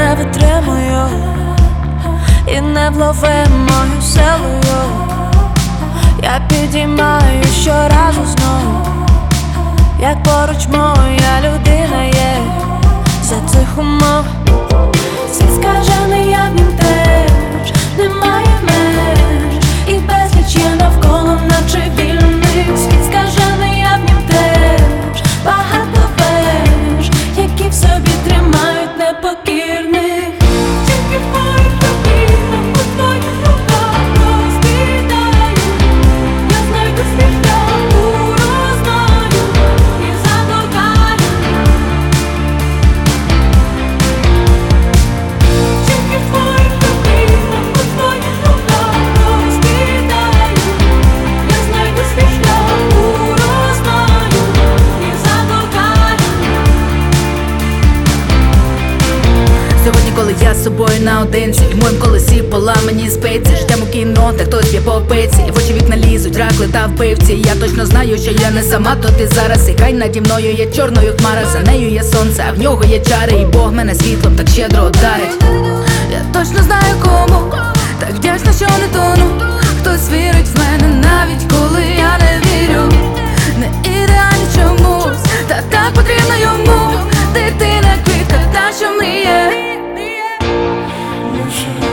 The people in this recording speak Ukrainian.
не витримую і не вловимою силою я підіймаю щоразу знову, як поруч моя людина є за цих умов. Всі скажений, з собою наодинці. В моїм колесі поламані спиці Ждемо кіно, та хтось б'є по пиці В очі вікна лізуть, ракли та вбивці. Я точно знаю, що я не сама, то ти зараз. І хай наді мною є чорною хмара. За нею є сонце, а в нього є чари. І Бог мене світлом так щедро дарить. Я точно знаю кому Так вдячна, що не тону ocean